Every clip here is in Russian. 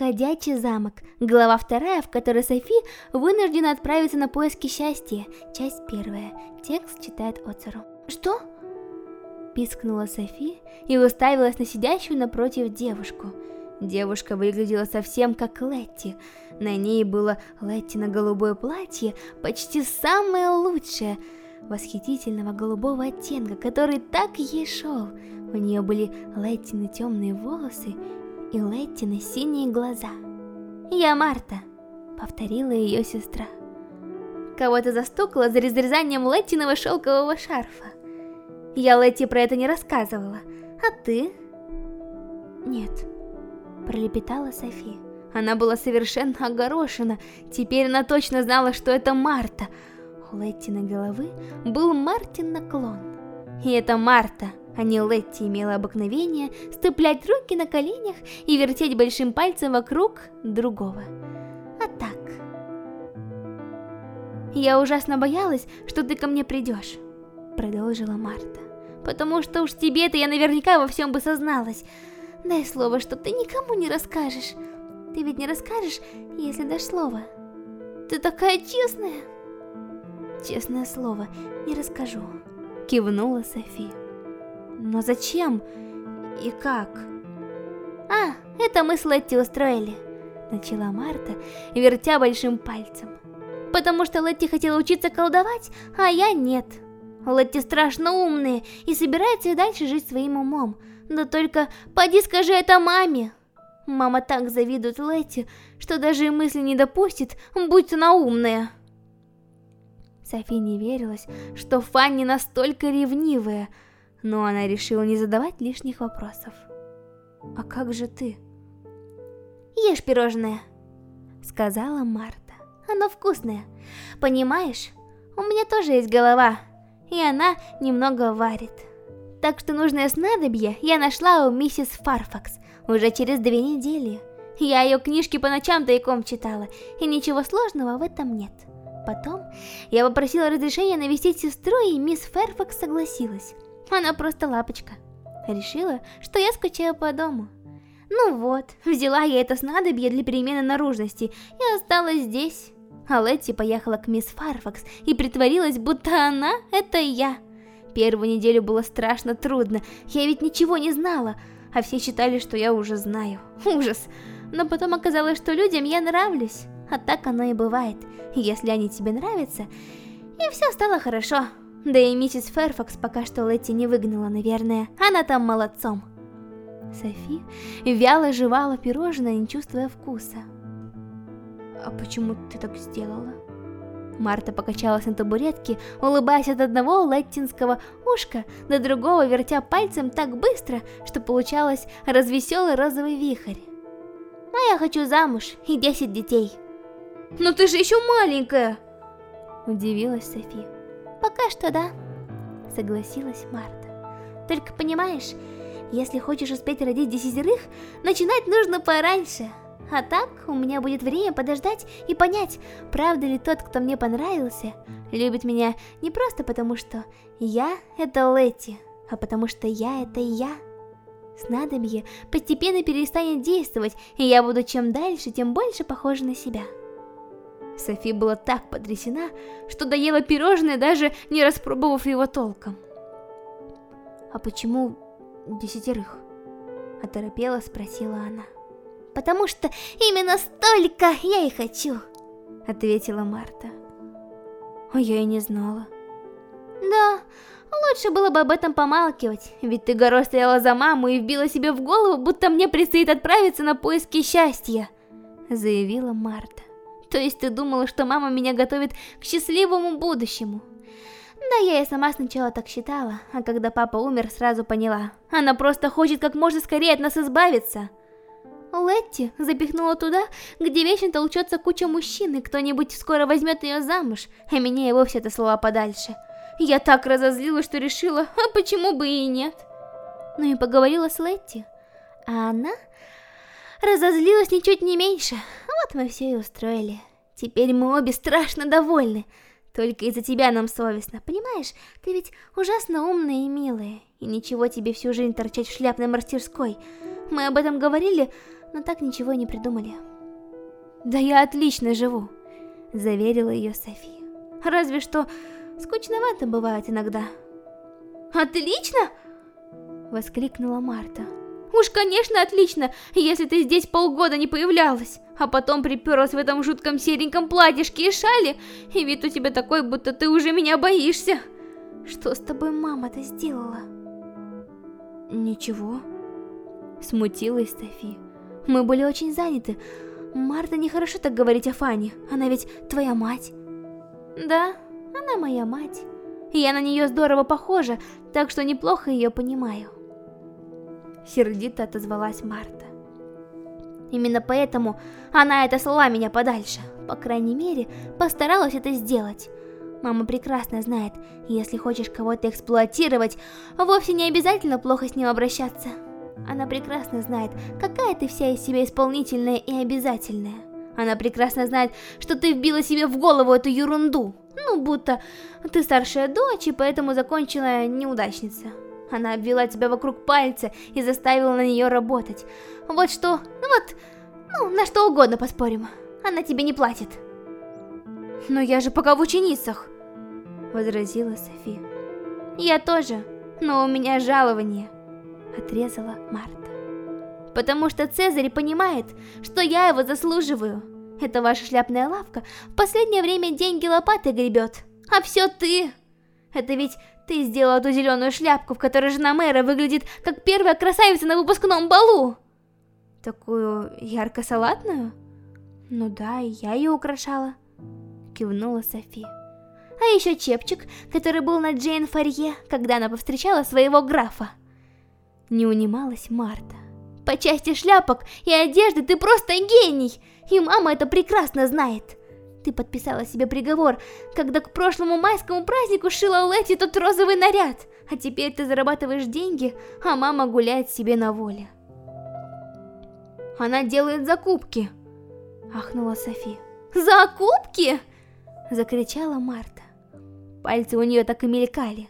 Ходячий замок. Глава вторая, в которой Софи вынуждена отправиться на поиски счастья. Часть первая. Текст читает Оцеру. Что? Пискнула Софи и уставилась на сидящую напротив девушку. Девушка выглядела совсем как Летти. На ней было Летти-на-голубое платье, почти самое лучшее, восхитительного голубого оттенка, который так ей шел. У нее были Леттины темные волосы и Леттины синие глаза. «Я Марта», — повторила ее сестра. Кого-то застукала за разрезанием Леттиного шелкового шарфа. Я Летти про это не рассказывала. А ты? Нет, пролепетала Софи. Она была совершенно огорошена. Теперь она точно знала, что это Марта. У Летти на головы был Мартин наклон. И это Марта, а не Летти, имела обыкновение стыплять руки на коленях и вертеть большим пальцем вокруг другого. А так... «Я ужасно боялась, что ты ко мне придешь», — продолжила Марта. «Потому что уж тебе-то я наверняка во всем бы созналась. Дай слово, что ты никому не расскажешь. Ты ведь не расскажешь, если дашь слово. Ты такая честная!» «Честное слово, не расскажу», — кивнула София. Но зачем? И как? А, это мы с Летти устроили, начала Марта, вертя большим пальцем. Потому что Летти хотела учиться колдовать, а я нет. Летти страшно умная и собирается и дальше жить своим умом. Но только поди скажи это маме. Мама так завидует Летти, что даже и мысли не допустит, будь она умная. Софи не верилась, что Фанни настолько ревнивая, но она решила не задавать лишних вопросов. «А как же ты?» «Ешь пирожное», — сказала Марта. «Оно вкусное. Понимаешь, у меня тоже есть голова, и она немного варит. Так что нужное снадобье я нашла у миссис Фарфакс уже через две недели. Я ее книжки по ночам тайком читала, и ничего сложного в этом нет». Потом я попросила разрешения навестить сестру, и мисс Ферфакс согласилась. Она просто лапочка. Решила, что я скучаю по дому. Ну вот, взяла я это снадобье для перемены наружности и осталась здесь. А Летти поехала к мисс Фарфакс и притворилась, будто она — это я. Первую неделю было страшно трудно, я ведь ничего не знала, а все считали, что я уже знаю. Ужас. Но потом оказалось, что людям я нравлюсь, а так оно и бывает. Если они тебе нравятся, и все стало хорошо. Да и миссис Ферфакс пока что Летти не выгнала, наверное. Она там молодцом. Софи вяло жевала пирожное, не чувствуя вкуса. «А почему ты так сделала?» Марта покачалась на табуретке, улыбаясь от одного леттинского ушка до другого, вертя пальцем так быстро, что получалось развеселый розовый вихрь. «А я хочу замуж и десять детей». «Но ты же еще маленькая!» Удивилась София. Пока что да, согласилась Марта. Только понимаешь, если хочешь успеть родить десятерых, начинать нужно пораньше. А так у меня будет время подождать и понять, правда ли тот, кто мне понравился, любит меня не просто потому, что я — это Летти, а потому что я — это я. Снадобье постепенно перестанет действовать, и я буду чем дальше, тем больше похожа на себя. Софи была так потрясена, что доела пирожное, даже не распробовав его толком. «А почему десятерых?» – оторопела спросила она. «Потому что именно столько я и хочу!» – ответила Марта. «А я и не знала». «Да, лучше было бы об этом помалкивать, ведь ты горой стояла за маму и вбила себе в голову, будто мне предстоит отправиться на поиски счастья», – заявила Марта. То есть ты думала, что мама меня готовит к счастливому будущему? Да, я и сама сначала так считала, а когда папа умер, сразу поняла. Она просто хочет как можно скорее от нас избавиться. Летти запихнула туда, где вечно толчется куча мужчин, и кто-нибудь скоро возьмет ее замуж, а меня и вовсе это слова подальше. Я так разозлилась, что решила, а почему бы и нет? Ну и поговорила с Летти, а она разозлилась ничуть не меньше. Вот мы все и устроили. Теперь мы обе страшно довольны. Только из-за тебя нам совестно, понимаешь? Ты ведь ужасно умная и милая, и ничего тебе всю жизнь торчать в шляпной мастерской. Мы об этом говорили, но так ничего и не придумали. «Да я отлично живу», — заверила ее София. «Разве что скучновато бывает иногда». «Отлично?» — воскликнула Марта. «Уж, конечно, отлично, если ты здесь полгода не появлялась, а потом приперлась в этом жутком сереньком платьишке и шале, и вид у тебя такой, будто ты уже меня боишься. Что с тобой мама-то сделала?» «Ничего», — смутилась София. «Мы были очень заняты. Марта, нехорошо так говорить о Фане, она ведь твоя мать». «Да, она моя мать. Я на нее здорово похожа, так что неплохо ее понимаю». Сердито отозвалась Марта. Именно поэтому она это слала меня подальше. По крайней мере, постаралась это сделать. Мама прекрасно знает, если хочешь кого-то эксплуатировать, вовсе не обязательно плохо с ним обращаться. Она прекрасно знает, какая ты вся из себя исполнительная и обязательная. Она прекрасно знает, что ты вбила себе в голову эту ерунду. Ну, будто ты старшая дочь, и поэтому закончила неудачница. Она обвела тебя вокруг пальца и заставила на нее работать. Вот что, ну вот, ну, на что угодно поспорим. Она тебе не платит. Но я же пока в ученицах, возразила Софи. Я тоже, но у меня жалование, отрезала Марта. Потому что Цезарь понимает, что я его заслуживаю. Это ваша шляпная лавка в последнее время деньги лопатой гребет. А все ты. Это ведь ты сделала ту зеленую шляпку, в которой жена мэра выглядит как первая красавица на выпускном балу. Такую ярко-салатную? Ну да, я ее украшала. Кивнула Софи. А еще чепчик, который был на Джейн Фарье, когда она повстречала своего графа. Не унималась Марта. По части шляпок и одежды ты просто гений, и мама это прекрасно знает. Ты подписала себе приговор, когда к прошлому майскому празднику шила Лэти тот розовый наряд, а теперь ты зарабатываешь деньги, а мама гуляет себе на воле. Она делает закупки, ахнула Софи. Закупки? Закричала Марта. Пальцы у нее так и мелькали.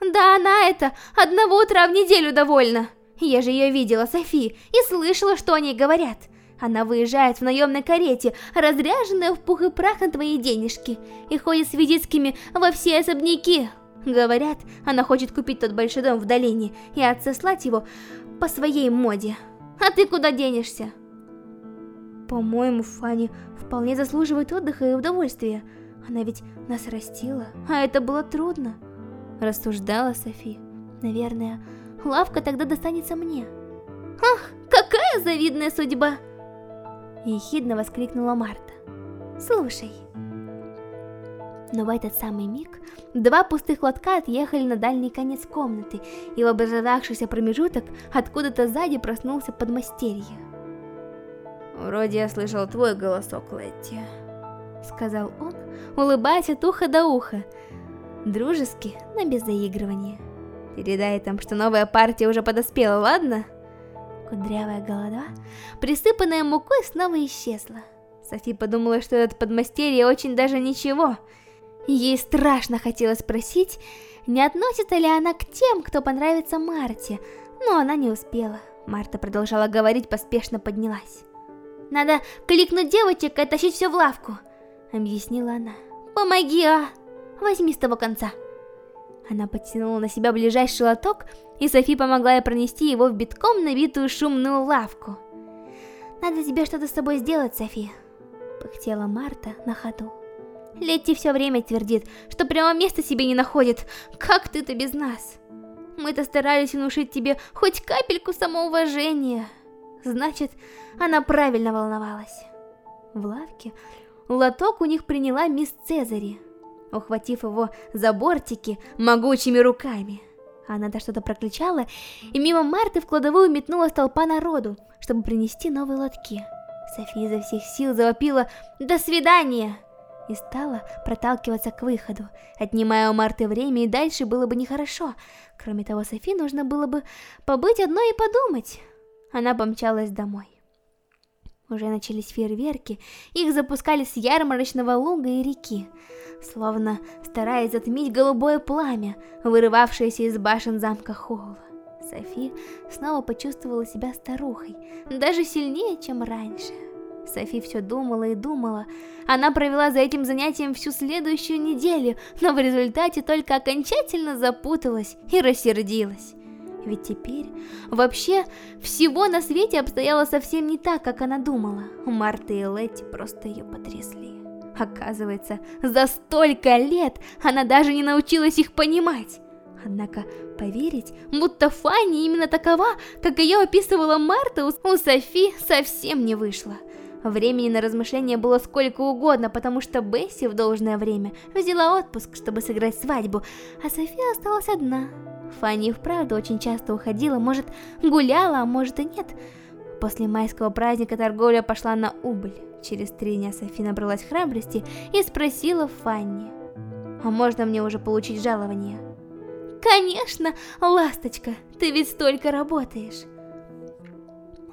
Да она это одного утра в неделю довольна. Я же ее видела, Софи, и слышала, что о ней говорят. Она выезжает в наемной карете, разряженная в пух и прах на твои денежки, и ходит с визитскими во все особняки. Говорят, она хочет купить тот большой дом в долине и отсослать его по своей моде. А ты куда денешься? По-моему, Фанни вполне заслуживает отдыха и удовольствия. Она ведь нас растила, а это было трудно. Рассуждала Софи. Наверное, лавка тогда достанется мне. Ах, какая завидная судьба! Ехидно воскликнула Марта. Слушай. Но в этот самый миг два пустых лотка отъехали на дальний конец комнаты, и в образовавшийся промежуток откуда-то сзади проснулся подмастерье. «Вроде я слышал твой голосок, Летти», — сказал он, улыбаясь от уха до уха, дружески, но без заигрывания. «Передай там, что новая партия уже подоспела, ладно?» Кудрявая голова, присыпанная мукой, снова исчезла. Софи подумала, что этот подмастерье очень даже ничего. Ей страшно хотелось спросить, не относится ли она к тем, кто понравится Марте, но она не успела. Марта продолжала говорить, поспешно поднялась. «Надо кликнуть девочек и тащить все в лавку», — объяснила она. «Помоги, а! Возьми с того конца». Она подтянула на себя ближайший лоток, и Софи помогла ей пронести его в битком набитую шумную лавку. «Надо тебе что-то с собой сделать, Софи», — пыхтела Марта на ходу. Летти все время твердит, что прямо места себе не находит. Как ты-то без нас? Мы-то старались внушить тебе хоть капельку самоуважения. Значит, она правильно волновалась. В лавке лоток у них приняла мисс Цезари ухватив его за бортики могучими руками. Она-то что-то прокричала, и мимо Марты в кладовую метнулась толпа народу, чтобы принести новые лотки. София изо всех сил завопила «До свидания!» и стала проталкиваться к выходу, отнимая у Марты время, и дальше было бы нехорошо. Кроме того, Софи нужно было бы побыть одной и подумать. Она помчалась домой. Уже начались фейерверки, их запускали с ярмарочного луга и реки словно стараясь затмить голубое пламя, вырывавшееся из башен замка Холла. Софи снова почувствовала себя старухой, даже сильнее, чем раньше. Софи все думала и думала. Она провела за этим занятием всю следующую неделю, но в результате только окончательно запуталась и рассердилась. Ведь теперь вообще всего на свете обстояло совсем не так, как она думала. Марта и Летти просто ее потрясли. Оказывается, за столько лет она даже не научилась их понимать. Однако поверить, будто Фанни именно такова, как ее описывала Марта, у Софи совсем не вышло. Времени на размышления было сколько угодно, потому что Бесси в должное время взяла отпуск, чтобы сыграть свадьбу, а София осталась одна. Фанни вправду очень часто уходила, может гуляла, а может и нет. После майского праздника торговля пошла на убыль. Через три дня Софи набралась храбрости и спросила Фанни, «А можно мне уже получить жалование?» «Конечно, ласточка, ты ведь столько работаешь!»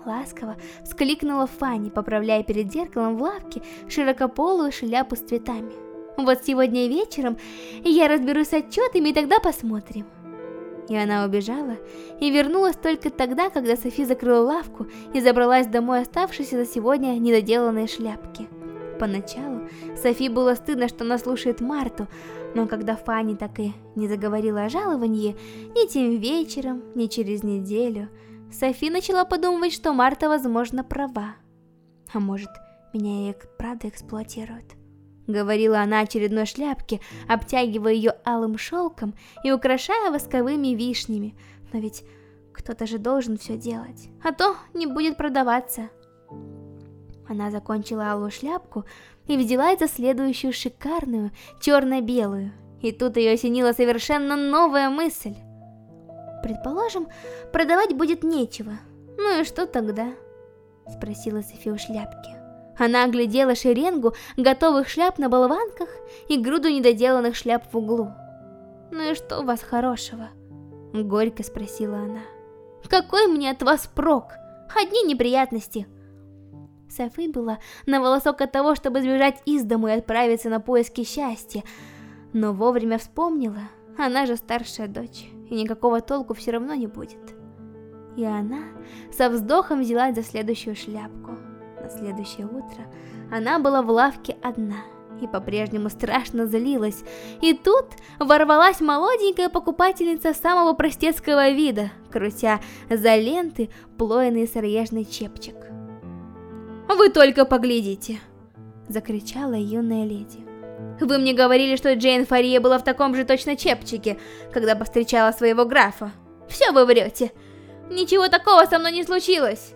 Ласково вскликнула Фанни, поправляя перед зеркалом в лавке широкополую шляпу с цветами. «Вот сегодня вечером я разберусь с отчетами, и тогда посмотрим». И она убежала, и вернулась только тогда, когда Софи закрыла лавку и забралась домой оставшиеся за сегодня недоделанные шляпки. Поначалу Софи было стыдно, что она слушает Марту, но когда Фанни так и не заговорила о жаловании, ни тем вечером, ни через неделю, Софи начала подумывать, что Марта, возможно, права. А может, меня и правда эксплуатируют. Говорила она очередной шляпке, обтягивая ее алым шелком и украшая восковыми вишнями. Но ведь кто-то же должен все делать, а то не будет продаваться. Она закончила алую шляпку и взялась за следующую шикарную, черно-белую. И тут ее осенила совершенно новая мысль. Предположим, продавать будет нечего. Ну и что тогда? Спросила София у шляпки. Она оглядела шеренгу готовых шляп на болванках и груду недоделанных шляп в углу. «Ну и что у вас хорошего?» Горько спросила она. «Какой мне от вас прок? Одни неприятности!» Софи была на волосок от того, чтобы сбежать из дому и отправиться на поиски счастья, но вовремя вспомнила, она же старшая дочь, и никакого толку все равно не будет. И она со вздохом взялась за следующую шляпку. На следующее утро она была в лавке одна и по-прежнему страшно злилась. И тут ворвалась молоденькая покупательница самого простецкого вида, крутя за ленты плоенный сыроежный чепчик. «Вы только поглядите!» — закричала юная леди. «Вы мне говорили, что Джейн Фария была в таком же точно чепчике, когда повстречала своего графа. Все вы врете! Ничего такого со мной не случилось!»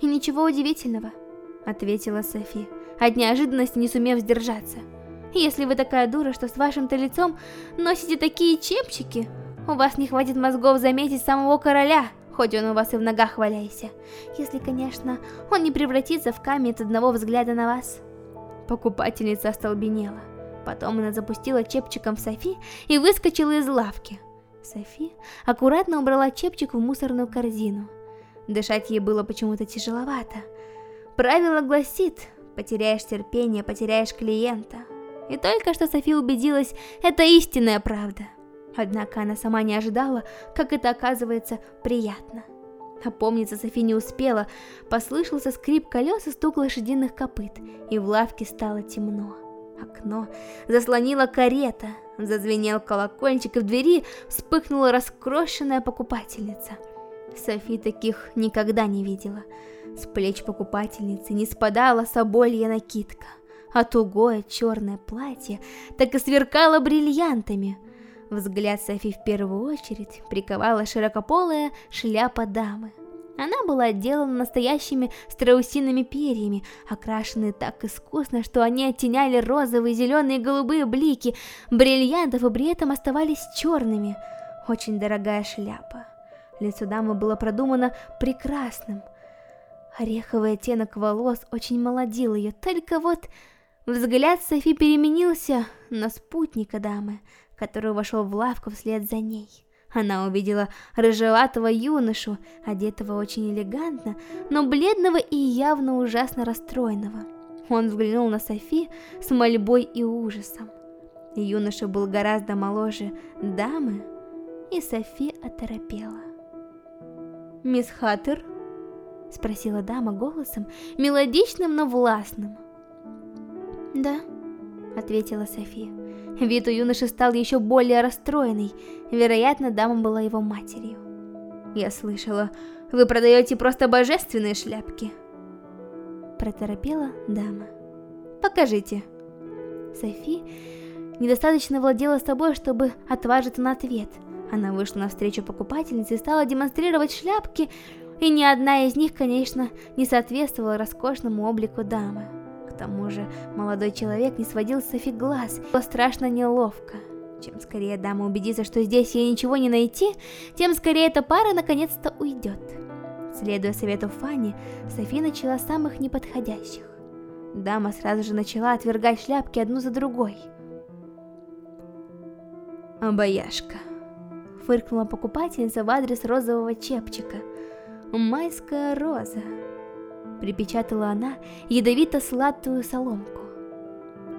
«И ничего удивительного», — ответила Софи, от неожиданности не сумев сдержаться. «Если вы такая дура, что с вашим-то лицом носите такие чепчики, у вас не хватит мозгов заметить самого короля, хоть он у вас и в ногах валяйся. Если, конечно, он не превратится в камень от одного взгляда на вас». Покупательница остолбенела. Потом она запустила чепчиком в Софи и выскочила из лавки. Софи аккуратно убрала чепчик в мусорную корзину. Дышать ей было почему-то тяжеловато. Правило гласит, потеряешь терпение, потеряешь клиента. И только что Софи убедилась, это истинная правда. Однако она сама не ожидала, как это оказывается приятно. Опомниться Софи не успела, послышался скрип колес и стук лошадиных копыт, и в лавке стало темно. Окно заслонила карета, зазвенел колокольчик, и в двери вспыхнула раскрошенная покупательница – Софи таких никогда не видела. С плеч покупательницы не спадала соболья накидка, а тугое черное платье так и сверкало бриллиантами. Взгляд Софи в первую очередь приковала широкополая шляпа дамы. Она была отделана настоящими страусиными перьями, окрашенные так искусно, что они оттеняли розовые, зеленые и голубые блики бриллиантов и при этом оставались черными. Очень дорогая шляпа. Лицо дамы было продумано прекрасным. Ореховый оттенок волос очень молодил ее, только вот взгляд Софи переменился на спутника дамы, который вошел в лавку вслед за ней. Она увидела рыжеватого юношу, одетого очень элегантно, но бледного и явно ужасно расстроенного. Он взглянул на Софи с мольбой и ужасом. Юноша был гораздо моложе дамы, и Софи оторопела. «Мисс Хаттер?» — спросила дама голосом, мелодичным, но властным. «Да», — ответила София. Вид у юноши стал еще более расстроенный. Вероятно, дама была его матерью. «Я слышала, вы продаете просто божественные шляпки!» Проторопела дама. «Покажите!» Софи недостаточно владела собой, чтобы отважиться на ответ. Она вышла навстречу покупательнице и стала демонстрировать шляпки, и ни одна из них, конечно, не соответствовала роскошному облику дамы. К тому же, молодой человек не сводил с Софи глаз, было страшно неловко. Чем скорее дама убедится, что здесь ей ничего не найти, тем скорее эта пара наконец-то уйдет. Следуя совету Фанни, Софи начала самых неподходящих. Дама сразу же начала отвергать шляпки одну за другой. «Обаяшка», — фыркнула покупательница в адрес розового чепчика. «Майская роза», — припечатала она ядовито-сладкую соломку.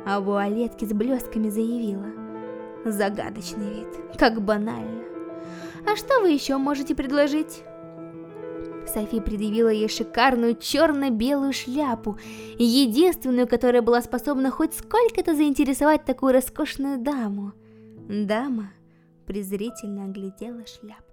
А вуалетки с блестками заявила. Загадочный вид, как банально. «А что вы еще можете предложить?» Софи предъявила ей шикарную черно-белую шляпу, единственную, которая была способна хоть сколько-то заинтересовать такую роскошную даму. Дама презрительно оглядела шляпу.